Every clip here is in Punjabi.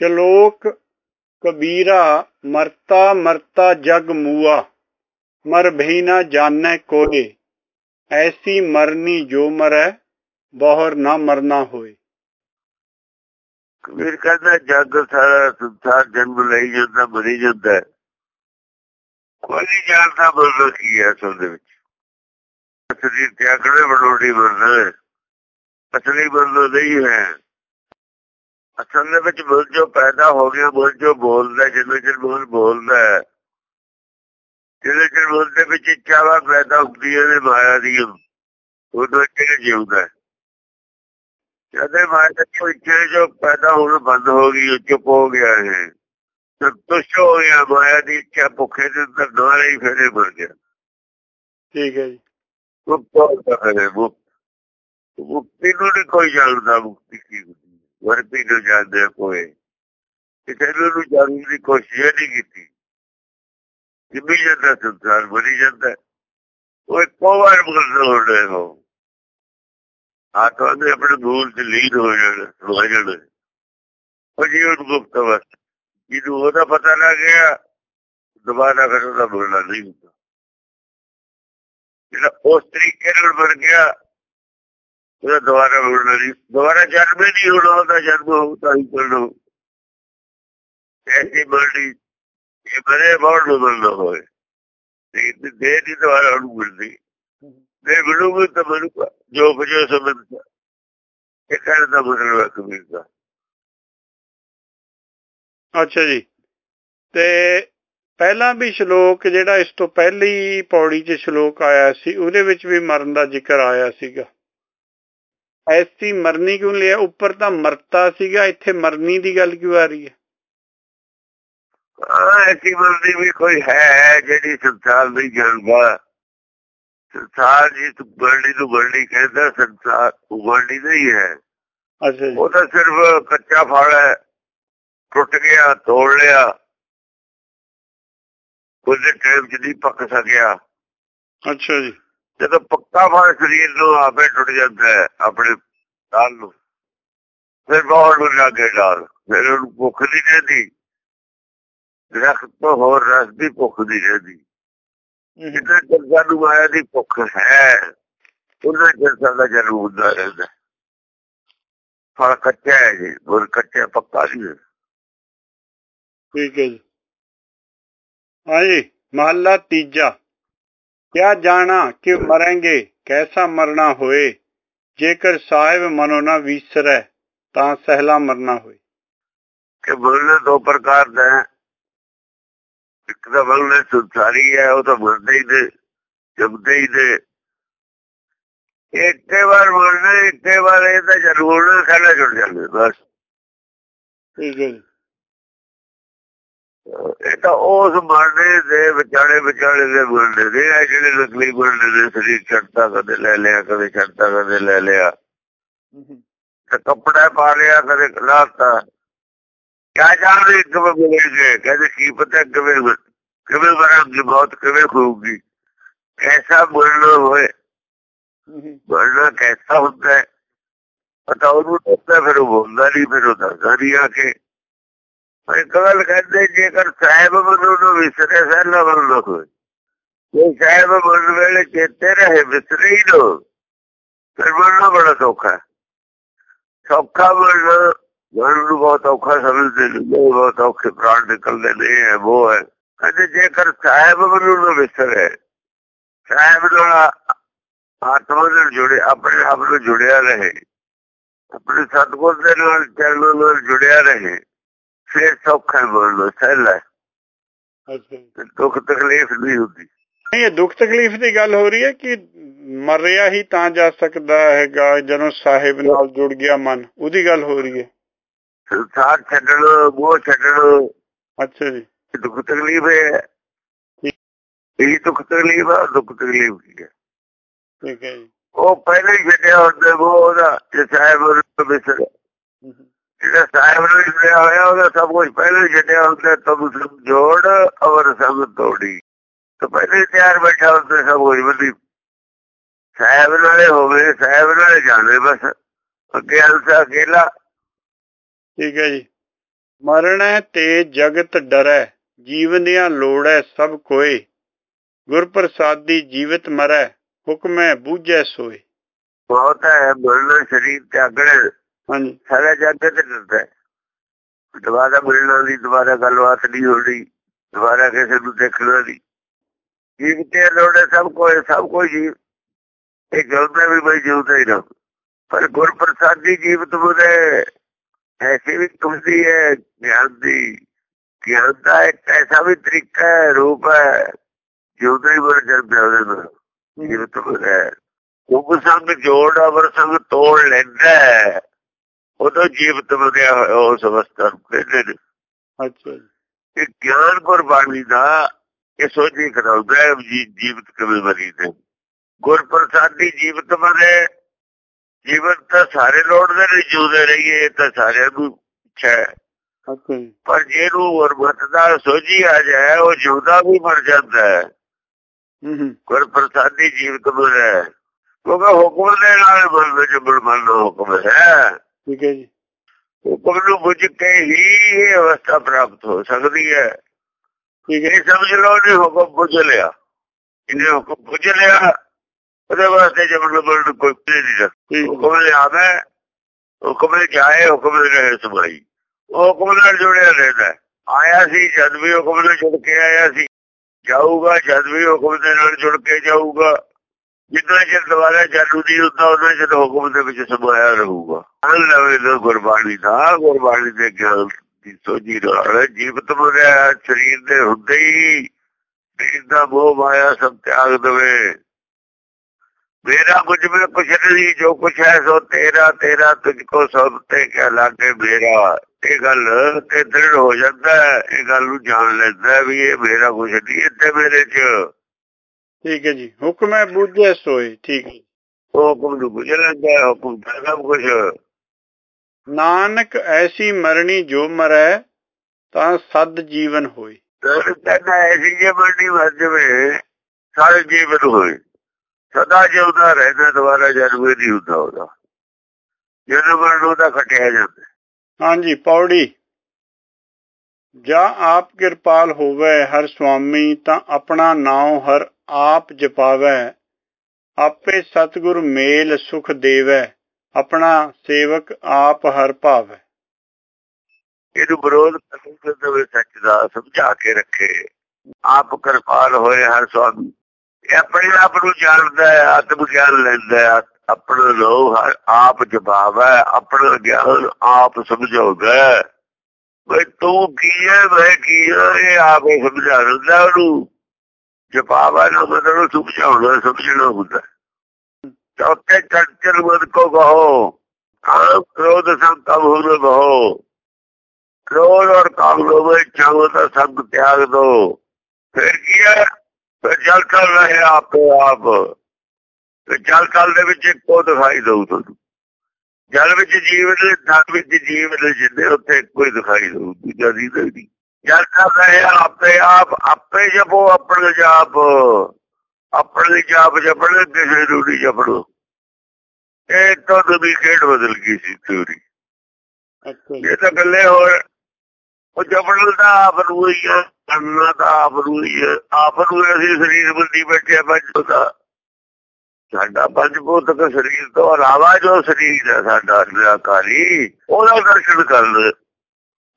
ਸ਼ਲੋਕ ਕਬੀਰਾ, ਮਰਤਾ ਮਰਤਾ ਜਗ ਮੂਆ, ਮਰ ਭਈ ਨਾ ਜਾਣੈ ਕੋਏ, ਐਸੀ ਮਰਨੀ ਜੋ ਮਰੈ, ਬਹੁਰ ਨਾ ਮਰਨਾ ਹੋਏ। ਕਬੀਰ ਕਹਿੰਦਾ, ਜਗ ਸਾਰਾ ਸੰਸਾਰ ਜਨਮ ਲਈ ਜਾਂਦਾ, ਮਰੀ ਜਾਂਦਾ ਕੋਈ ਨਹੀਂ ਜਾਣਦਾ ਮਰਨਾ ਕੀ ਹੈ ਅਸਲ ਦੇ ਵਿੱਚ। ਅਸਲੀ ਤਿਆਗਣੇ ਬਣਾਉਣੀ ਮਰਨਾ ਅਸਲੀ ਮਰਨਾ ਨਹੀਂ ਹੈ। ਅਸਲ ਦੇ ਵਿੱਚ ਮਨ ਜੋ ਪੈਦਾ ਹੋ ਗਿਆ ਮਨ ਜੋ ਬੋਲਦਾ ਜਿੰਨੇ ਚਿਰ ਮਨ ਬੋਲਦਾ ਹੈ ਜਿਹਦੇ ਚਿਰ ਮਨ ਦੇ ਵਿੱਚ ਇੱਛਾਵਾਂ ਪੈਦਾ ਹੁੰਦੀਆਂ ਨੇ ਮਾਇਆ ਦੀ ਉਦੋਂ ਚਿਰ ਜਿਉਂਦਾ ਹੈ। ਜਦੇ ਮਾਇਆ ਦੀ ਇੱਛਾ ਜੋ ਪੈਦਾ ਹੋਣ ਬੰਦ ਹੋ ਗਈ ਚੁੱਪ ਹੋ ਗਿਆ ਹੈ। ਸੰਤੁਸ਼ਟ ਹੋ ਗਿਆ ਮਾਇਆ ਦੀ ਇੱਛਾ ਭੁੱਖੇ ਦੇ ਅੰਦਰ ਨਾਲੇ ਹੀ ਫੇਰੇ ਮਰ ਗਿਆ। ਠੀਕ ਹੈ ਜੀ। ਮੁਕਤ ਹੋ ਗਿਆ ਮੁਕਤ। ਨੂੰ ਨਹੀਂ ਕੋਈ ਜਾਣਦਾ ਮੁਕਤੀ ਕੀ ਹੁੰਦੀ ਹੈ ਨੂੰ ਜਾਣਦੇ ਕੋਈ। ਕਿਸੇ ਨੂੰ ਨੂੰ ਜਾਣਨ ਦੀ ਕੋਸ਼ਿਸ਼ ਨਹੀਂ ਕੀਤੀ। ਜਿੰਨੀ ਜਾਂਦਾ, ਸੰਸਾਰ ਬਣੀ ਜਾਂਦਾ। ਉਹ ਇੱਕੋ ਵਾਰ ਬਦਲ ਹੋਣੇ ਹੋ। ਆਤਮਾ ਦੇ ਆਪਣੇ ਮੂਲ ਚ ਲੀਨ ਹੋ ਜਾਣ ਹੋ ਜਾਣ। ਉਹ ਜੀਵਨ ਗੁਪਤ ਅਵਸਥਾ ਜਿਹਨੂੰ ਉਹਦਾ ਪਤਾ ਲੱਗ ਗਿਆ, ਦੁਬਾਰਾ ਫਿਰ ਉਹਦਾ ਬੋਲਣਾ ਨਹੀਂ ਹੁੰਦਾ। ਜਿਹੜਾ ਉਸ ਤਰੀਕੇ ਨਾਲ ਬਣ ਗਿਆ ਉਹਦਾ ਦੁਬਾਰਾ ਬੋਲਣਾ ਨਹੀਂ। ਦੁਬਾਰਾ ਜਨਮ ਹੀ ਨਹੀਂ ਹੋਣਾ, ਉਹਦਾ ਜਨਮ ਹੋਊ ਤਾਂ ਹੀ ਕਰਨਾ ਐਸੀ ਬੜੀ, ਇਹ ਬੜੇ ਬਹੁਤ ਨੂੰ ਹੋਏ ਤੇ ਦੇ ਦੀ ਦੁਬਾਰਾ ਉਹਨੂੰ ਮਿਲਦੀ। ਦੇ ਮਿਲੂਗੀ ਤਾਂ ਮਿਲੂਗਾ ਜੋ ਵਜੋ ਸਮਝਦਾ। ਇਹ ਕਹਿਣ ਦਾ ਮਤਲਬ ਹੈ ਕਬੀਰ ਦਾ। ਅੱਛਾ ਜੀ। ਤੇ ਪਹਿਲਾਂ ਵੀ ਸ਼ਲੋਕ ਜਿਹੜਾ ਇਸ ਤੋਂ ਪਹਿਲੀ ਪੌੜੀ 'ਚ ਸ਼ਲੋਕ ਆਇਆ ਸੀ, ਉਹਦੇ ਵਿੱਚ ਵੀ ਮਰਨ ਦਾ ਜ਼ਿਕਰ ਆਇਆ ਸੀਗਾ। ਐਸੀ ਮਰਨੀ ਕਿਉਂ ਲਿਆ? ਉੱਪਰ ਤਾਂ ਮਰਤਾ ਸੀਗਾ ਇੱਥੇ ਮਰਨੀ ਦੀ ਗੱਲ ਕਿਉਂ ਆ ਰਹੀ ਹੈ? ਐਸੀ ਮਰਦੀ ਵੀ ਕੋਈ ਹੈ ਜਿਹੜੀ ਸੰਸਾਰ ਨਹੀਂ ਜਾਣਦਾ ਸੰਸਾਰ ਜੀ ਤੂੰ ਗਰੜੀ ਨੂੰ ਗਰੜੀ ਕਹਿੰਦਾ ਸੰਸਾਰ ਉਗਰੜੀ ਨਹੀਂ ਹੈ ਅੱਛਾ ਉਹ ਤਾਂ ਸਿਰਫ ਕੱਚਾ ਫਲ ਹੈ। ਟੁੱਟ ਗਿਆ ਤੋੜ ਲਿਆ। ਉਹਦੇ ਟਾਈਮ ਚ ਨਹੀਂ ਪੱਕ ਸਕਿਆ। ਅੱਛਾ ਜੀ। ਜਦੋਂ ਪੱਕਾ ਫਲ ਸਰੀਰ ਨੂੰ ਆਪੇ ਟੁੱਟ ਜਾਂਦਾ ਹੈ ਆਪਣੇ ਦਾਲ ਨੂੰ। ਫਿਰ ਬਹੁਤ ਨੂੰ ਲੱਗੇ ਡਾਲ। ਫਿਰ ਉਹਨੂੰ ਭੁੱਖ ਨਹੀਂ ਰਹਿੰਦੀ। ਦਰਖਤ ਤੋਂ ਹੋਰ ਰਸ ਦੀ ਭੁੱਖ ਨਹੀਂ ਰਹਿੰਦੀ। ਜਿੰਨਾ ਚਿਰ ਸਾਨੂੰ ਮਾਇਆ ਦੀ ਭੁੱਖ ਹੈ ਉਹਨਾਂ ਚਿਰ ਸਾਡਾ ਜਨਮ ਹੁੰਦਾ ਰਹਿੰਦਾ ਫਲ ਕੱਚਾ ਹੈ ਜੀ ਗੁਰ ਕੱਚਾ ਪੱਕਾ ਨਹੀਂ ਹੈ ਠੀਕ ਹੈ ਜੀ। ਹਾਂਜੀ ਮਹੱਲਾ ਤੀਜਾ। ਕਿਆ ਜਾਣਾ ਕਿ ਮਰਾਂਗੇ ਕੈਸਾ ਮਰਨਾ ਹੋਏ? ਜੇਕਰ ਸਾਹਿਬ ਮਨੋ ਨਾ ਵਿਸਰੈ ਤਾਂ ਸਹਿਲਾ ਮਰਨਾ ਹੋਏ। ਕਿ ਮਰਨ ਦੋ ਪ੍ਰਕਾਰ ਦਾ ਹੈ। ਇੱਕ ਤਾਂ ਮਰਨ ਸੰਸਾਰੀ ਹੈ ਉਹ ਤਾਂ ਮਰਦੇ ਹੀ ਨੇ ਜਮਦੇ ਹੀ ਨੇ ਇੱਕੇ ਵਾਰ ਮਰਨਾ ਇੱਕੇ ਵਾਰ ਇਹ ਤਾਂ ਜ਼ਰੂਰ ਖਾਣਾ ਛੁੱਟ ਜਾਂਦੇ ਬਸ। ਠੀਕ ਹੈ ਇਹ ਤਾਂ ਉਸ ਮਰਨੇ ਦੇ ਵਿਚਾਲੇ ਵਿਚਾਲੇ ਦੇ ਮਰਨੇ ਦੇ ਆ ਜਿਹੜੇ ਨਕਲੀ ਮਰਨੇ ਦੇ ਸਰੀਰ ਛੱਡਦਾ ਕਦੇ ਲੈ ਲਿਆ, ਕਦੇ ਛੱਡਦਾ ਕਦੇ ਲੈ ਲਿਆ। ਤੇ ਕੱਪੜਾ ਪਾ ਲਿਆ, ਕਦੇ ਲਾਤਾ ਕਿਆ ਜਾਣਦੇ ਕਿਵੇਂ ਮਿਲੇਗੇ ਕਹਿੰਦੇ ਕੀ ਪਤਾ ਕਿਵੇਂ ਕਿਵੇਂ ਮਰਾਂਗੇ ਬਹੁਤ ਕਿਵੇਂ ਹੋਊਗੀ। ਐਸਾ ਮਰਨਾ ਹੋਏ? ਮਰਨਾ ਕੈਸਾ ਹੁੰਦਾ? ਪਤਾ ਉਹਨੂੰ ਦੱਸਦਾ, ਫਿਰ ਉਹ ਬੋਲਦਾ ਨਹੀਂ ਫਿਰ ਉਹ ਦੱਸਦਾ ਨਹੀਂ ਆ ਕੇ। ਇੱਕ ਗੱਲ ਕਹਿੰਦੇ, ਜੇਕਰ ਸਾਹਿਬ ਮਨੋਂ ਨੂੰ ਵਿਸਰੇ ਸਹਿਲਾ ਮਨ ਹੋਏ ਜੇ ਸਾਹਿਬ ਮਨ ਵੇਲੇ ਚੇਤੇ ਰਹੇ, ਵਿਸਰੇ ਹੀ ਲੋ ਫਿਰ ਮਰਨਾ ਬੜਾ ਸੌਖਾ ਹੈ। ਸੌਖਾ ਮਰਨਾ ਮਰਨ ਨੂੰ ਬਹੁਤ ਔਖਾ ਸਮਝਦੇ ਨੇ ਬਹੁਤ ਔਖੇ ਪ੍ਰਾਣ ਨਿਕਲਦੇ ਨੇ ਹੈ, ਉਹ ਹੈ। ਕਹਿੰਦੇ, ਜੇਕਰ ਸਾਹਿਬ ਮਨੋਂ ਨੂੰ ਵਿਸਰੇ, ਸਾਹਿਬ ਨਾਲ ਆਤਮਾ ਨਾਲ ਜੁੜੇ, ਆਪਣੇ ਆਪ ਨੂੰ ਜੁੜਿਆ ਰਹੇ, ਆਪਣੇ ਸਤਗੁਰ ਦੇ ਨਾਲ, ਚਰਨਾਂ ਨਾਲ ਜੁੜਿਆ ਰਹੇ ਫਿਰ ਸੌਖਾ ਬੋਲੋ ਸਹਿਲਾ ਦੁੱਖ ਤਕਲੀਫ ਨਹੀਂ ਹੁੰਦੀ। ਨਹੀਂ ਇਹ ਦੁੱਖ ਤਕਲੀਫ ਦੀ ਗੱਲ ਹੋ ਰਹੀ ਹੈ ਕਿ ਮਰਿਆ ਹੀ ਤਾਂ ਜਾ ਸਕਦਾ ਹੈਗਾ ਜਦੋਂ ਸਾਹਿਬ ਨਾਲ ਜੁੜ ਗਿਆ ਮਨ। ਉਹਦੀ ਗੱਲ ਹੋ ਰਹੀ ਹੈ। ਸੰਸਾਰ ਛੱਡਣ ਉਹ ਛੱਡਣ। ਅੱਛਾ ਜੀ। ਦੁੱਖ ਤਕਲੀਫ ਹੈ। ਇਹ ਦੁੱਖ ਤਕਲੀਫ ਹੈ ਦੁੱਖ ਤਕਲੀਫ ਕੀ ਹੈ? ਠੀਕ ਹੈ ਜੀ। ਉਹ ਪਹਿਲਾਂ ਹੀ ਛੱਡਿਆ ਹੁੰਦਾ ਉਹ ਉਹਦਾ ਸਾਹਿਬ ਨੂੰ ਵਿਸਰ ਜਿਹੜਾ ਸਾਹਿਬ ਨੂੰ ਜੁੜਿਆ ਹੋਇਆ ਉਹਦਾ ਸਭ ਕੁਝ ਪਹਿਲਾਂ ਹੀ ਛੱਡਿਆ ਹੁੰਦਾ ਤਬ ਜੋੜ ਅਵਰ ਸੰਗ ਤੋੜੀ। ਤਾਂ ਪਹਿਲੇ ਹੀ ਤਿਆਰ ਬੈਠਾ ਹੁੰਦਾ ਸਭ ਕੁਝ ਬੰਦੀ ਸਾਹਿਬ ਨਾਲੇ ਹੋਵੇ ਸਾਹਿਬ ਨਾਲੇ ਜਾਣੇ ਬਸ। ਅੱਗੇ ਅੰਸਾ ਅਕੇਲਾ। ਠੀਕ ਹੈ ਜੀ। ਮਰਣੈ ਤੇ ਜਗਤ ਡਰੈ ਜੀਵਨ ਦੀਆਂ ਲੋੜੈ ਸਭ ਕੋਏ ਗੁਰ ਪ੍ਰਸਾਦੀ ਜੀਵਤ ਮਰੈ ਹੁਕਮੈ ਬੂਝੈ ਸੋਏ। ਬਹੁਤ ਹੈ ਮਰਨਾ ਸਰੀਰ ਤਿਆਗਣਾ। ਹਾਂਜੀ ਸਾਰਾ ਜੱਗ ਤੇ ਡਰਦਾ। ਦੁਬਾਰਾ ਮਿਲਣਾ ਦੀ ਦੁਬਾਰਾ ਗੱਲਬਾਤ ਨਹੀਂ ਹੋਣੀ ਦੁਬਾਰਾ ਕਿਸੇ ਨੂੰ ਦੇਖਣਾ ਨਹੀਂ। ਜੀਵ ਤੇ ਲੋੜੇ ਸਭ ਕੋਈ ਸਭ ਕੋਈ ਜੀਵ ਇਹ ਜਲਦਾ ਵੀ ਬਈ ਜਿਉਂਦਾ ਹੀ ਨਾ। ਪਰ ਗੁਰ ਪ੍ਰਸਾਦੀ ਜੀਵਤ ਬੁਦੇ ਐਸੀ ਵੀ ਤੁਮਦੀ ਹੈ ਗਿਆਨ ਦੀ। ਗਿਆਨ ਦਾ ਇੱਕ ਐਸਾ ਵੀ ਤਰੀਕਾ ਹੈ, ਰੂਪ ਹੈ ਜਿਉਂਦਾ ਹੀ ਬਰ ਜਾਂਦਾ ਉਹਦੇ ਨਾਲ ਜੀਵਤ ਬੁਦੇ ਉਪ ਸੰਗ ਜੋੜ ਅਵਰ ਸੰਗ ਤੋੜ ਲੈਂਦਾ ਹੈ। ਉਦੋਂ ਜੀਵਤ ਵਧਿਆ ਹੋਇਆ ਉਸ ਅਵਸਥਾ ਨੂੰ ਕਹਿੰਦੇ ਨੇ। ਅੱਛਾ ਇਹ ਗਿਆਨ ਗੁਰਬਾਣੀ ਦਾ ਇਹ ਸੋਝੀ ਕਰਾਉਂਦਾ ਹੈ ਜੀ ਜੀਵਤ ਕਿਵੇਂ ਬਣੀ ਤੇ। ਗੁਰ ਪ੍ਰਸਾਦੀ ਜੀਵਤ ਬਣੇ ਜੀਵਨ ਤਾਂ ਸਾਰੇ ਲੋੜਦੇ ਨੇ ਜਿਉਂਦੇ ਰਹੀਏ ਤਾਂ ਸਾਰਿਆਂ ਨੂੰ ਇੱਛਾ ਹੈ। ਪਰ ਜਿਹਨੂੰ ਗੁਰਮਤ ਦਾ ਸੋਝੀ ਆ ਜਾਏ ਉਹ ਜਿਉਂਦਾ ਵੀ ਮਰ ਜਾਂਦਾ ਹੈ। ਹੂੰ ਹੂੰ। ਗੁਰ ਪ੍ਰਸਾਦੀ ਜੀਵਤ ਬਣੇ ਕਿਉਂਕਿ ਹੁਕਮ ਦੇ ਨਾਲ ਬਲ ਜਬਰ ਮੰਨੋ ਹੁਕਮ ਹੈ। ਠੀਕ ਹੈ ਜੀ। ਹੁਕਮ ਨੂੰ ਬੁੱਝ ਕੇ ਹੀ ਇਹ ਅਵਸਥਾ ਪ੍ਰਾਪਤ ਹੋ ਸਕਦੀ ਹੈ। ਠੀਕ ਹੈ ਸਮਝ ਲਓ ਨੇ ਹੁਕਮ ਬੁੱਝ ਲਿਆ। ਇਹਨੇ ਹੁਕਮ ਬੁੱਝ ਲਿਆ ਉਹਦੇ ਵਾਸਤੇ ਜਬਰ ਕੋਈ ਪਲੇ ਨਹੀਂ ਰੱਖ ਹੁਕਮ ਲਿਆਵੇ ਹੁਕਮ ਦੇ ਜਾਏ ਹੁਕਮ ਦੇ ਰਹੇ ਸਮਾਈ ਉਹ ਹੁਕਮ ਨਾਲ ਜੁੜਿਆ ਰਹਿੰਦਾ। ਆਇਆ ਸੀ ਜਦ ਵੀ ਹੁਕਮ ਨਾਲ ਜੁੜ ਕੇ ਆਇਆ ਸੀ। ਜਾਊਗਾ ਜਦ ਵੀ ਹੁਕਮ ਦੇ ਨਾਲ ਜੁੜ ਕੇ ਜਾਊਗਾ। ਜਿੰਨਾ ਚਿਰ ਦੁਬਾਰਾ ਚਾਲੂ ਨਹੀਂ ਹੁੰਦਾ, ਉਹਨਾਂ ਚਿਰ ਹੁਕਮ ਦੇ ਵਿੱਚ ਸਮਾਇਆ ਰਹੂਗਾ। ਅਨ ਲਵੇ ਦਾ ਗੁਰਬਾਣੀ ਦਾ ਗੁਰਬਾਣੀ ਦੇ ਗਿਆਨ ਦੀ ਸੋਝੀ ਨਾਲ ਜੀਵਤ ਬਣਿਆ, ਸਰੀਰ ਦੇ ਹੁੰਦੇ ਹੀ ਸਰੀਰ ਦਾ ਮੋਹ, ਮਾਇਆ ਸਭ ਤਿਆਗ ਦੇਵੇ। ਮੇਰਾ ਕੁਝ ਵੀ ਕੁਛ ਨਹੀਂ ਜੋ ਕੁਛ ਹੈ ਸੋ ਤੇਰਾ ਤੇਰਾ ਤੁਝ ਕੋ ਸਭ ਤੇ ਕਿਆ ਲਾਗੇ ਮੇਰਾ। ਇਹ ਗੱਲ ਤੇ ਦ੍ਰਿੜ ਹੋ ਜਾਂਦਾ ਇਹ ਗੱਲ ਨੂੰ ਜਾਣ ਲੈਂਦਾ ਵੀ ਇਹ ਮੇਰਾ ਕੁਛ ਨਹੀਂ, ਇੱਥੇ ਮੇਰੇ ਚ। ਠੀਕ ਹੈ ਜੀ ਹੁਕਮੈ ਬੂਝੈ ਸੋਏ ਠੀਕ ਹੈ ਹੁਕਮ ਨੂੰ ਬੁਝ ਲੈਂਦਾ ਹੈ, ਹੁਕਮ ਦਾ ਸਭ ਕੁਛ ਨਾਨਕ ਐਸੀ ਮਰਣੀ ਜੋ ਮਰੈ ਤਾਂ ਸਦ ਜੀਵਨ ਹੋਈ ਕਹਿੰਦਾ ਐਸੀ ਜੇ ਮੰਡੀ ਵੱਜ ਜਵੇ ਸਾਰੇ ਜੀਵਨ ਹੋਏ। ਸਦਾ ਜਿਉਂਦਾ ਰਹਿੰਦਾ ਦੁਬਾਰਾ ਜਨਮ ਹੀ ਨਹੀਂ ਹੁੰਦਾ ਉਹਦਾ। ਜਨਮ ਮਰਨ ਉਹਦਾ ਖਟਿਆ ਜਾਂਦਾ। ਹਾਂਜੀ ਪੌੜੀ। ਜਾਂ ਆਪ ਕਿਰਪਾਲ ਹੋਵੇ ਹਰ ਸੁਆਮੀ ਤਾਂ ਆਪਣਾ ਨਾਉ ਹਰ ਆਪ ਜਪਾਵੈ, ਆਪੇ ਸਤਿਗੁਰ ਮੇਲ ਸੁਖ ਦੇਵੈ, ਆਪਣਾ ਸੇਵਕ ਆਪ ਹਰ ਭਾਵੈ। ਇਹਨੂੰ ਵਿਰੋਧ ਕਰਦੇ ਦੇਵੇ ਸੱਚ ਦਾ, ਸਮਝਾ ਕੇ ਰੱਖੇ। ਆਪ ਕਿਰਪਾਲ ਹੋਏ ਹਰ ਸੁਆਮੀ ਇਹ ਆਪਣੇ ਆਪ ਨੂੰ ਜਾਣਦਾ ਹੈ, ਆਤਮ ਗਿਆਨ ਲੈਂਦਾ ਹੈ, ਆਪਣਾ ਲੋ ਆਪ ਜਵਾਬ ਆਪਣਾ ਗਿਆਨ ਆਪ ਸਮਝਾਉਂਦਾ ਬਈ ਤੂੰ ਕੀ ਹੈ, ਮੈਂ ਕੀ ਹਾਂ, ਇਹ ਆਪ ਸਮਝਾ ਦਿੰਦਾ ਉਹਨੂੰ। ਜਪਾਵਾ ਨਾ ਮਤਲਬ ਸਮਝਾਉਣਾ ਸਮਝਣਾ ਹੁੰਦਾ। ਚੌਥੇ ਚੰਚਲ ਮਨ ਕੋ ਕਹੋ ਕਾਮ ਕ੍ਰੋਧ ਸੰਤਮ ਹੋਨ ਬਹੋ। ਕ੍ਰੋਧ ਔਰ ਕਾਮ ਲੋਭ ਇਛਾਵਾਂ ਦਾ ਸਭ ਤਿਆਗ ਦੋ। ਫਿਰ ਕੀ ਹੈ? ਫਿਰ ਜਲ ਚੱਲ ਰਹੇ ਆਪੇ ਆਪ। ਤੇ ਜਲ ਕਲ ਦੇ ਵਿੱਚ ਇੱਕੋ ਦਿਖਾਈ ਦਊ ਤੁਹਾਨੂੰ। ਜਲ ਵਿੱਚ ਜੀਵਨ ਧਨ ਵਿੱਚ ਜੀਵਨ ਜਿੰਨੇ ਉੱਥੇ ਕੋਈ ਦਿਖਾਈ ਦਊ, ਦੂਜਾ ਦੀ ਨਹੀਂ। ਜਲ ਚੱਲ ਰਹੇ ਆਪੇ ਆਪ ਆਪੇ ਜਪੋ ਆਪਣੇ ਜਾਪ। ਆਪਣੇ ਜਾਪ ਜਪਣ ਕਿਸੇ ਨੂੰ ਨਹੀਂ ਜਪਣੋ। ਇਹ ਤਾਂ ਨਵੀਂ ਖੇਡ ਬਦਲ ਗਈ ਸੀ ਥਿਉਰੀ ਇਹ ਤਾਂ ਗੱਲੇ ਹੋਰ ਉਹ ਜਪਣ ਦਾ ਆਪ ਨੂੰ ਹੀ ਹੈ ਕਰਨਾ ਤਾਂ ਆਪ ਨੂੰ ਹੀ ਹੈ ਆਪ ਨੂੰ ਅਸੀਂ ਸਰੀਰ ਬੰਦੀ ਬੈਠੇ ਪੰਜ ਦਾ ਸਾਡਾ ਪੰਜ ਭੂਤਕ ਸਰੀਰ ਤੋਂ ਇਲਾਵਾ ਜੋ ਸਰੀਰ ਹੈ ਸਾਡਾ ਨਿਰਾਕਾਰੀ ਉਹਦਾ ਦਰਸ਼ਨ ਕਰਨ।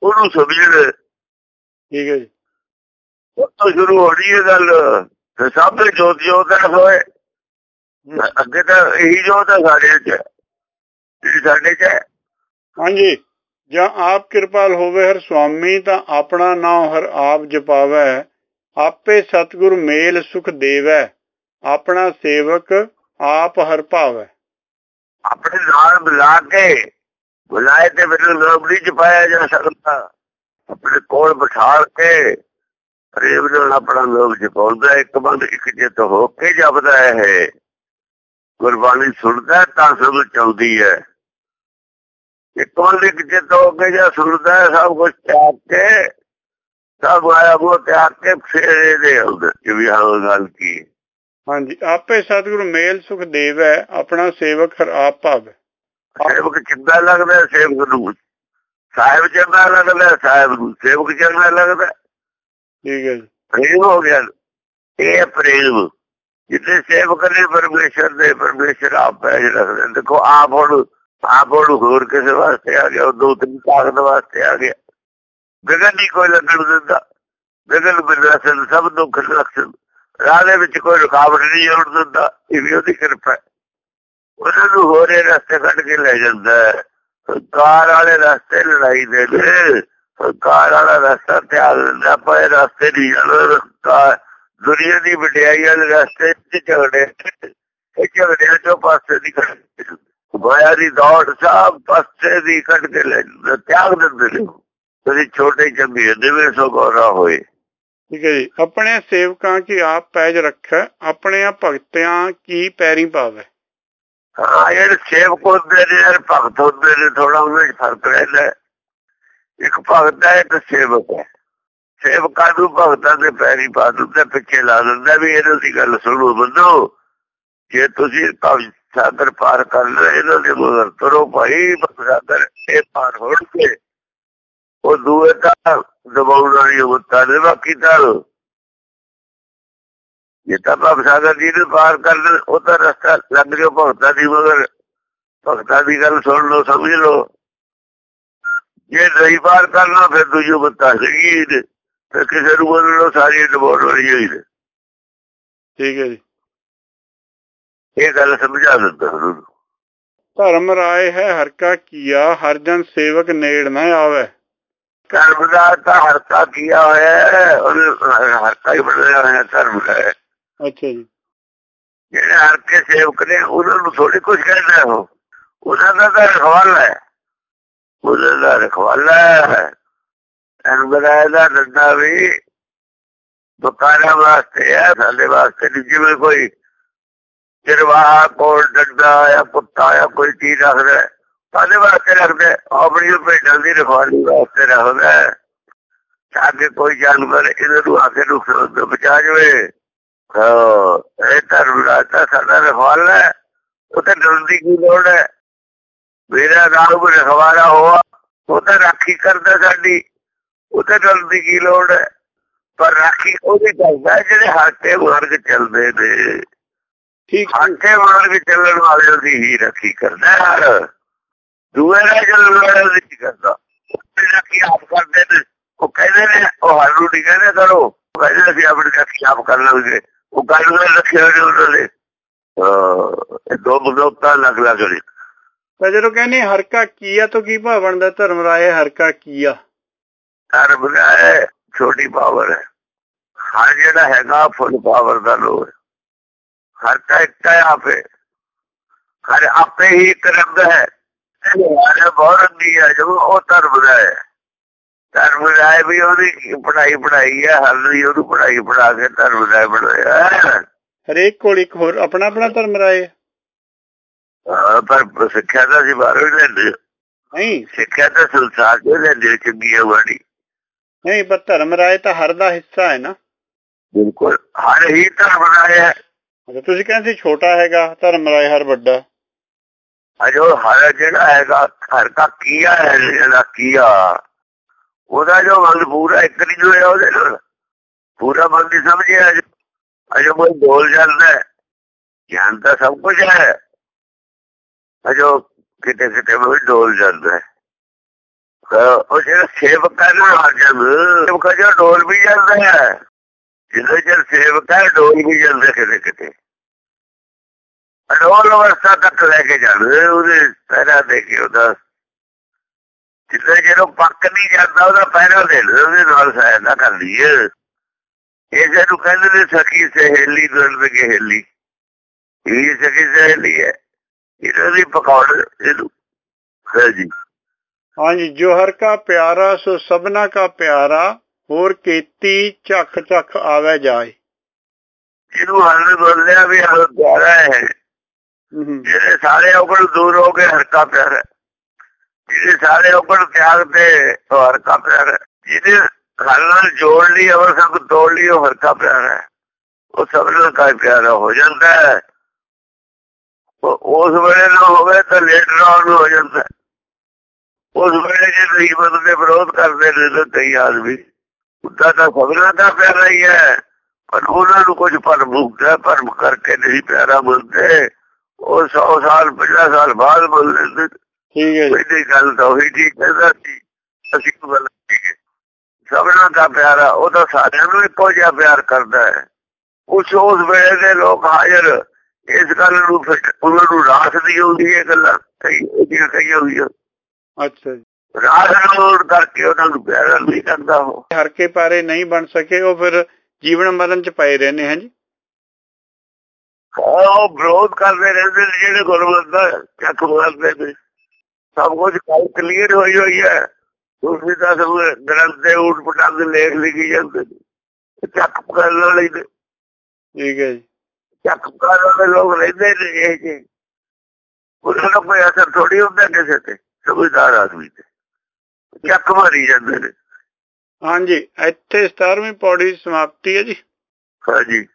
ਉਹਨੂੰ ਸਮਝਣ। ਠੀਕ ਹੈ ਜੀ। ਤੋਂ ਸ਼ੁਰੂ ਹੋਣੀ ਹੈ ਗੱਲ। ਤੇ ਸਭ ਦੇ ਜੋਤ ਜੋਤ ਹੈ ਹੋਏ। ਅੱਗੇ ਤਾਂ ਇਹੀ ਜੋਤ ਹੈ ਸਾਡੇ ਚ ਜਿਹੜੀ ਸਾਡੇ ਚ ਹੈ। ਹਾਂਜੀ। ਜਾਂ ਆਪ ਕਿਰਪਾਲ ਹੋਵੇ ਹਰ ਸੁਆਮੀ ਤਾਂ ਆਪਣਾ ਨਾਮ ਹਰ ਆਪ ਜਪਾਵੈ। ਆਪੇ ਸਤਿਗੁਰ ਮੇਲ ਸੁਖ ਦੇਵੈ। ਆਪਣਾ ਸੇਵਕ ਆਪ ਹਰ ਭਾਵੈ। ਆਪਣੇ ਨਾਲ ਮਿਲਾ ਕੇ ਬੁਲਾਏ ਤੇ ਮੈਨੂੰ ਨਾਮ ਨਹੀਂ ਜਪਾਇਆ ਜਾ ਸਕਦਾ। ਆਪਣੇ ਕੋਲ ਬਿਠਾ ਕੇ ਪ੍ਰੇਮ ਨਾਲ ਆਪਣਾ ਲੋਕ ਜਪਾਉਂਦਾ ਇੱਕ ਬੰਦ ਇੱਕ ਜਿੱਤ ਹੋ ਕੇ ਜਪਦਾ ਹੈ। ਗੁਰਬਾਣੀ ਸੁਣਦਾ ਤਾਂ ਸਮਝ ਚਾਉਂਦੀ ਹੈ। ਇੱਕ ਬੰਦ ਇੱਕ ਜਿੱਤ ਹੋ ਕੇ ਜਾਂ ਸੁਣਦਾ ਹੈ ਸਭ ਕੁਝ ਤਿਆਗ ਕੇ ਸਭ ਆਇਆ ਉਹ ਤਿਆਗ ਕੇ ਫਿਰ ਇਹਦੇ ਆਉਂਦਾ ਜਿਵੇਂ ਹਾਂ ਗੱਲ ਕੀ ਹਾਂਜੀ ਆਪੇ ਸਤਿਗੁਰ ਮੇਲ ਸੁਖ ਦੇਵੈ ਆਪਣਾ ਸੇਵਕ ਹਰ ਆਪ ਭਾਵੈ ਸੇਵਕ ਕਿੱਦਾਂ ਲੱਗਦਾ ਹੈ ਸੇਵਕ ਨੂੰ ਸਾਹਿਬ ਚੰਗਾ ਲੱਗਦਾ ਸਾਹਿਬ ਨੂੰ ਸੇਵਕ ਚੰਗਾ ਲੱਗਦਾ। ਠੀਕ ਹੈ ਜੀ। ਪ੍ਰੇਮ ਹੋ ਗਿਆ। ਇਹ ਪ੍ਰੇਮ। ਜਿੱਥੇ ਸੇਵਕ ਨੇ ਪਰਮੇਸ਼ਰ ਦੇ ਪਰਮੇਸ਼ਰ ਆਪ ਪੈਜ ਰੱਖਦੇ। ਦੇਖੋ ਆਪ ਹੁਣ ਆਪ ਹੁਣ ਹੋਰ ਕਿਸੇ ਵਾਸਤੇ ਆ ਗਿਆ ਦੋ ਤਿੰਨ ਤਾਕਤ ਵਾਸਤੇ ਆ ਗਿਆ। ਬਿਗਨ ਨਹੀਂ ਕੋਈ ਲੱਗਣ ਦਿੰਦਾ। ਬਿਗਨ ਬਿਰਸਨ ਸਭ ਦੁੱਖ ਲਖਣ ਰਾਹ ਦੇ ਵਿੱਚ ਕੋਈ ਰੁਕਾਵਟ ਨਹੀਂ ਆਉਣ ਦਿੰਦਾ। ਇਹ ਵੀ ਉਹਦੀ ਕਿਰਪਾ ਉਹਨਾਂ ਨੂੰ ਹੋਰੇ ਰਸਤੇ ਕੱਢ ਕੇ ਲੈ ਜਾਂਦਾ ਹੈ। ਕਾਰ ਵਾਲੇ ਰਸਤੇ ਲੜਾਈ ਦੇ ਨੇ ਕਾਰ ਵਾਲਾ ਰਸਤਾ ਤਿਆਗ ਦਿੰਦਾ ਪਏ ਰਸਤੇ ਨਹੀਂ ਜਾਣਾ ਦੁਨੀਆ ਦੀ ਵਡਿਆਈ ਵਾਲੇ ਰਸਤੇ ਚ ਝਗੜੇ ਇਹ ਝਗੜਿਆਂ ਚੋਂ ਪਾਸੇ ਦੀ ਕੱਢ ਦੀ ਦੌੜ ਸਭ ਪਾਸੇ ਦੀ ਕੱਢ ਕੇ ਲੈ ਤਿਆਗ ਦਿੰਦੇ ਨੇ ਤੁਸੀਂ ਛੋਟੇ ਚੰਗੀ ਜਿਵੇਂ ਸੋ ਗੋਰਾ ਹੋਏ। ਠੀਕ ਹੈ ਜੀ। ਆਪਣੇ ਸੇਵਕਾਂ ਕੀ ਆਪ ਪੈਜ ਰੱਖੈ ਆਪਣੇ ਭਗਤਿਆਂ ਕੀ ਪੈਰੀ ਪਾਵੇ ਹਾਂ, ਜਿਹੜੇ ਸੇਵਕ ਹੁੰਦੇ ਨੇ ਯਾਰ ਭਗਤ ਹੁੰਦੇ ਨੇ ਥੋੜਾ ਉਹਨਾਂ ਵਿੱਚ ਫ਼ਰਕ ਰਹਿੰਦਾ ਇੱਕ ਭਗਤ ਹੈ, ਇੱਕ ਸੇਵਕ ਹੈ। ਸੇਵਕਾਂ ਨੂੰ ਭਗਤਾਂ ਦੇ ਪੈਰੀ ਪਾ ਦਿੰਦਾ, ਪਿੱਛੇ ਲਾ ਦਿੰਦਾ ਵੀ ਇਹਨਾਂ ਦੀ ਗੱਲ ਸੁਣੋ, ਬੰਦੋ। ਜੇ ਤੁਸੀਂ ਭਵ ਸਾਗਰ ਪਾਰ ਕਰ ਲਏ ਇਹਨਾਂ ਦੇ ਮਗਰ ਤਰੋ ਭਾਈ ਸਾਗਰ ਇਹ ਪਾਰ ਹੋਣ ਕੇ ਉਹ ਦੂਏ ਤਾਂ ਦਬਾਉਣ ਵਾਲੀ ਉਮਤਾ ਦੇ ਬਾਕੀ ਤਾਂ ਇਹ ਤਾਂ ਭਵ ਸਾਗਰ ਜੀ ਨੂੰ ਪਾਰ ਕਰ ਲੈ ਉਹ ਤਾਂ ਰਸਤਾ ਲੱਗ ਰਿਹਾ ਭਗਤਾਂ ਦੀ ਮਗਰ ਭਗਤਾਂ ਦੀ ਗੱਲ ਸੁਣ ਲਓ ਸਮਝ ਲਓ। ਜੇ ਨਹੀਂ ਪਾਰ ਕਰਨਾ ਫਿਰ ਦੂਜੀ ਉਮਤਾ ਸੀਗੀ ਫਿਰ ਕਿਸੇ ਨੂੰ ਬੋਲ ਸਾਰੀ ਡਬੋੜ ਵਾਲੀ ਹੋਈ ਨੇ ਠੀਕ ਹੈ ਜੀ। ਇਹ ਗੱਲ ਸਮਝਾ ਦਿੰਦਾ ਉਹਨਾਂ। ਨੂੰ ਧਰਮ ਰਾਏ ਹੈ ਹਰ ਕਾ ਕੀਆ ਹਰ ਜਨ ਸੇਵਕ ਨੇੜ ਨਾ ਆਵੇ। ਧਰਮ ਦਾ ਤਾਂ ਹਰਕਾ ਕੀਆ ਹੋਇਆ ਹੈ ਉਹਨੇ ਹਰਕਾ ਹੀ ਬਣਾਇਆ ਹੋਇਆ ਧਰਮ ਦਾ ਹੈ। ਅੱਛਾ ਜੀ। ਜਿਹੜੇ ਹਰਕੇ ਸੇਵਕ ਨੇ ਉਹਨਾਂ ਨੂੰ ਥੋੜੀ ਕੁਝ ਕਹਿੰਦਾ ਉਹ। ਉਹਨਾਂ ਦਾ ਤਾਂ ਰਖਵਾਲਾ ਹੈ। ਉਹਨਾਂ ਦਾ ਰਖਵਾਲਾ ਹੈ। ਧਰਮ ਦਾ ਡੰਡਾ ਵੀ ਬਕਾਰਾ ਵਾਸਤੇ ਹੈ ਸਾਡੇ ਵਾਸਤੇ ਨਹੀਂ। ਜਿਵੇਂ ਕੋਈ ਚਰਵਾਹਾ ਕੋਲ ਡੰਡਾ ਜਾਂ ਕੁੱਤਾ ਜਾਂ ਕੋਈ ਚੀਜ਼ ਰੱਖਦਾ ਹੈ, ਵਾਸਤੇ ਰੱਖਦਾ ਆਪਣੀ ਭੇਡਾਂ ਦੀ ਰਖਵਾਲੀ ਵਾਸਤੇ ਰੱਖਦਾ ਤਾਂ ਕਿ ਕੋਈ ਜਾਨਵਰ ਇਹਨਾਂ ਨੂੰ ਆ ਕੇ ਬਚਾ ਜਾਵੇ। ਹਾਂ ਇਹ ਧਰਮ ਤਾਂ ਸਾਡਾ ਰਖਵਾਲਾ ਹੈ ਉਹ ਤਾਂ ਡਰਨ ਦੀ ਕੀ ਲੋੜ ਹੈ? ਮੇਰਾ ਨਾਮ ਰਖਵਾਲਾ ਹੋਆ ਉਹ ਤਾਂ ਰਾਖੀ ਕਰਦਾ ਸਾਡੀ ਉਹ ਤਾਂ ਡਰਨ ਦੀ ਕੀ ਲੋੜ ਹੈ? ਪਰ ਰਾਖੀ ਉਹਦੇ ਕਰਦਾ ਜਿਹੜੇ ਹਾਤੇ ਮਾਰਗ ਚੱਲਦੇ ਨੇ। ਠੀਕ ਹਾਤੇ ਮਾਰਗ ਚੱਲਣ ਵਾਲਿਆਂ ਦੀ ਹੀ ਰਾਖੀ ਕਰਦਾ ਹੈ ਦੂਏ ਨਾਲ ਚੱਲਣ ਵਾਲਿਆਂ ਦੀ ਨਹੀਂ ਕਰਦਾ? ਰਾਖੀ ਆਪ ਕਰਦੇ ਨੇ। ਉਹ ਕਹਿੰਦੇ ਨੇ ਉਹ ਹਾਲੂ ਨਹੀਂ ਕਹਿੰਦੇ ਕਰੋ ਕਹਿੰਦੇ ਅਸੀਂ ਆਪਣੀ ਰਾਖੀ ਆਪ ਕਰ ਲਵਾਂਗੇ। ਉਹ ਗੱਲ ਨਾਲ ਰੱਖਿਆ ਨੇ ਉਹਨਾਂ ਨੇ ਇਹ ਦੋ ਬਦੋਤਾ ਲੱਗ ਲੱਗ ਨੇ। ਤਾਂ ਜਦੋਂ ਕਹਿੰਦੇ ਹਰ ਕਾ ਕੀਆ ਤੋਂ ਕੀ ਭਾਵ ਬਣਦਾ? ਧਰਮ ਰਾਏ ਹਰ ਕਾ ਕੀਆ। ਧਰਮ ਦਾ ਹੈ ਛੋਟੀ ਪਾਵਰ ਹੈ। ਹਰ ਜਿਹੜਾ ਹੈਗਾ ਫੁੱਲ ਪਾਵਰ ਦਾ ਲੋੜ ਹਰ ਤਾਂ ਇੱਕ ਹੈ ਆਪੇ ਹਰ ਆਪੇ ਹੀ ਇੱਕ ਰੰਗ ਹੈ। ਹਰ ਬਹੁਤ ਰੰਗੀ ਹੈ ਜੋ ਉਹ ਧਰਮ ਦਾ ਹੈ। ਧਰਮ ਦਾ ਹੈ ਵੀ ਉਹਦੀ ਪੜਾਈ ਪੜਾਈ ਹੈ ਹਰ ਦੀ ਉਹਨੂੰ ਪੜਾਈ ਪੜਾ ਕੇ ਧਰਮ ਦਾ ਬਣਾਇਆ। ਹਰੇਕ ਕੋਲ ਇੱਕ ਹੋਰ ਆਪਣਾ ਆਪਣਾ ਧਰਮ ਰਾਏ ਪਰ ਸਿੱਖਿਆ ਤਾਂ ਅਸੀਂ ਬਾਹਰੋਂ ਹੀ ਲੈਂਦੇ ਨਹੀਂ। ਸਿੱਖਿਆ ਤਾਂ ਸੰਸਾਰ ਦੇ ਲੈਂਦੇ ਚੰਗੀ ਹੈ ਵਾੜੀ ਨਹੀਂ ਪਰ ਧਰਮ ਰਾਏ ਤਾਂ ਹਰ ਦਾ ਹਿੱਸਾ ਹੈ ਨਾ। ਬਿਲਕੁਲ ਹਰ ਹੀ ਧਰਮ ਦਾ ਹੈ। ਅੱਛਾ, ਤੁਸੀਂ ਕਹਿੰਦੇ ਸੀ ਛੋਟਾ ਹੈਗਾ ਧਰਮ ਰਾਏ ਹਰ ਵੱਡਾ। ਅਜੋ ਹਰ ਜਿਹੜਾ ਹੈਗਾ ਹਰ ਦਾ ਕੀਆ ਹੈ ਜਿਹੜਾ ਕੀਆ ਉਹਦਾ ਜੋ ਮਨ ਪੂਰਾ ਇੱਕ ਨਹੀਂ ਹੋਇਆ ਉਹਦੇ ਨਾਲ। ਪੂਰਾ ਮਨ ਨਹੀਂ ਸਮਝਿਆ ਅਜੇ ਕੋਈ ਬੋਲ ਜਾਂਦਾ ਹੈ। ਗਿਆਨ ਤਾਂ ਸਭ ਕੁਝ ਹੈ। ਅਜੋ ਕਿਤੇ ਕਿਤੇ ਉਹ ਡੋਲ ਜਾਂਦਾ ਹੈ। ਉਹ ਜਿਹੜਾ ਸੇਵਕ ਹੈ ਨਾ ਆਜਮ, ਸੇਵਕ ਜਿਹੜਾ ਡੋਲ ਵੀ ਜਾਂਦਾ ਹੈ। ਜਿਹਦੇ ਚਿਰ ਸੇਵਕ ਹੈ, ਡੋਲ ਵੀ ਜਾਂਦਾ ਕਿਤੇ ਕਿਤੇ। ਅਡੋਲ ਅਵਸਥਾ ਤੱਕ ਲੈ ਕੇ ਜਾਂਦੇ ਉਹਦੇ ਪਹਿਰਾ ਦੇ ਕੇ ਉਹਦਾ ਜਿੱਦਾਂ ਜਦੋਂ ਪੱਕ ਨਹੀਂ ਜਾਂਦਾ ਉਹਦਾ ਪਹਿਰਾ ਦੇ ਲਓ, ਉਹਦੇ ਨਾਲ ਸਹਾਇਤਾ ਕਰ ਲਈਏ। ਇਸੇ ਨੂੰ ਕਹਿੰਦੇ ਨੇ ਸਖੀ ਸਹੇਲੀ ਗੁਰਦ ਗਹੇਲੀ। ਇਹ ਸਖੀ ਸਹੇਲੀ ਹੈ। ਇਹਨਾਂ ਦੀ ਪਕੌੜ ਇਹਨੂੰ। ਹੈ ਜੀ। ਹਾਂਜੀ ਜੋ ਹਰ ਕਾ ਪਿਆਰਾ ਸੋ ਸਭਨਾ ਕਾ ਪਿਆਰਾ ਹੋਰ ਕੀਤੀ ਝੱਖ ਝੱਖ ਆਵੇ ਜਾਏ। ਇਹਨੂੰ ਹਰ ਬੋਲਿਆ ਵੀ ਹਰ ਪਿਆਰਾ ਹੈ। ਜਿਹੜੇ ਸਾਰੇ ਔਗਣ ਦੂਰ ਹੋ ਗਏ ਹਰਕਾ ਪਿਆਰਾ। ਜਿਹੜੇ ਸਾਰੇ ਔਗਣ ਤਿਆਗ ਤੇ ਹਰਕਾ ਪਿਆਰਾ ਹੈ। ਹਰ ਨਾਲ ਜੋੜ ਲਈ ਅਵਰ ਸੰਗ ਤੋੜ ਲਈ, ਉਹ ਹਰਕਾ ਪਿਆਰਾ ਹੈ ਉਹ ਸਭ ਨਾਲ ਕਾ ਪਿਆਰਾ ਹੋ ਜਾਂਦਾ ਹੈ। ਉਸ ਵੇਲੇ ਨਾ ਹੋਵੇ ਤਾਂ ਲੇਟਰ ਆਨ ਹੋ ਜਾਂਦਾ ਉਸ ਵੇਲੇ ਜੇ ਨਹੀਂ ਦੇ ਵਿਰੋਧ ਕਰਦੇ ਨੇ ਤਾਂ ਕਈ ਆਦਮੀ, ਉੱਦਾਂ ਤਾਂ ਸਭਨਾ ਦਾ ਪਿਆਰਾ ਹੀ ਹੈ। ਪਰ ਉਹਨਾਂ ਨੂੰ ਕੁਝ ਭਰਮ ਹੁੰਦਾ ਭਰਮ ਕਰਕੇ ਨਹੀਂ ਪਿਆਰਾ ਮੰਨਦੇ ਉਹ 100 ਸਾਲ 50 ਸਾਲ ਬਾਅਦ ਮੰਨਦੇ ਨੇ। ਠੀਕ ਹੈ ਜੀ। ਪਹਿਲੀ ਗੱਲ ਤਾਂ ਉਹੀ ਠੀਕ ਕਹਿੰਦਾ ਸੀ। ਅਸੀਂ ਕੋਈ ਗੱਲ ਨਹੀਂ ਸਭਨਾ ਦਾ ਪਿਆਰਾ ਉਹ ਤਾਂ ਸਾਰਿਆਂ ਨੂੰ ਇੱਕੋ ਜਿਹਾ ਪਿਆਰ ਕਰਦਾ ਹੈ। ਉਸ ਉਸ ਵੇਲੇ ਦੇ ਲੋਕ ਹਾਜ਼ਰ ਇਸ ਗੱਲ ਨੂੰ ਫਿਰ ਉਹਨਾਂ ਨੂੰ ਰਾਸ ਦੀ ਹੁੰਦੀ ਹੈ ਗੱਲਾਂ ਕਈ ਕਈਆਂ ਹੋਈਆਂ। ਅੱਛਾ ਜੀ। ਰਾਸ ਨੂੰ ਕਰਕੇ ਉਹਨਾਂ ਨੂੰ ਪਿਆਰਾ ਨਹੀਂ ਕਰਦਾ ਉਹ। ਹਰ ਕੇ ਪਾਰੇ ਨਹੀਂ ਬਣ ਸਕੇ ਉਹ ਫਿਰ ਜੀਵਨ ਮਰਨ ਚ ਪਏ ਰਹਿੰਦੇ ਹਨ ਜੀ? ਉਹ ਵਿਰੋਧ ਕਰਦੇ ਰਹਿੰਦੇ ਜਿਹੜੇ ਗੁਰਮਤਿ ਦਾ ਚੱਕ ਮਾਰਦੇ ਨੇ। ਸਭ ਕੁਝ ਕੱਲ ਕਲੀਅਰ ਹੋਈ ਹੋਈ ਹੈ। ਤੁਸੀਂ ਤਾਂ ਸਭ ਗ੍ਰੰਥ ਦੇ ਉਲਟ ਪਟਾਂ ਦੇ ਲੇਖ ਲਿਖੀ ਜਾਂਦੇ ਨੇ। ਚੱਕ ਕਰਨ ਵਾਲੇ ਠੀਕ ਹੈ ਜੀ। ਚੱਕ ਕਰਨ ਵਾਲੇ ਲੋਕ ਰਹਿੰਦੇ ਨੇ ਇਹ ਜੇ ਉਹਨਾਂ ਦਾ ਕੋਈ ਅਸਰ ਥੋੜੀ ਹੁੰਦਾ ਕਿਸੇ ਤੇ ਸਮਝਦਾਰ ਆਦਮੀ ਤੇ। ਚੱਕ ਮਾਰੀ ਜਾਂਦੇ ਨੇ। ਹਾਂਜੀ ਇੱਥੇ 17ਵੀਂ ਪੌੜੀ ਸਮਾਪਤੀ ਹੈ ਜੀ। ਹਾਂਜੀ।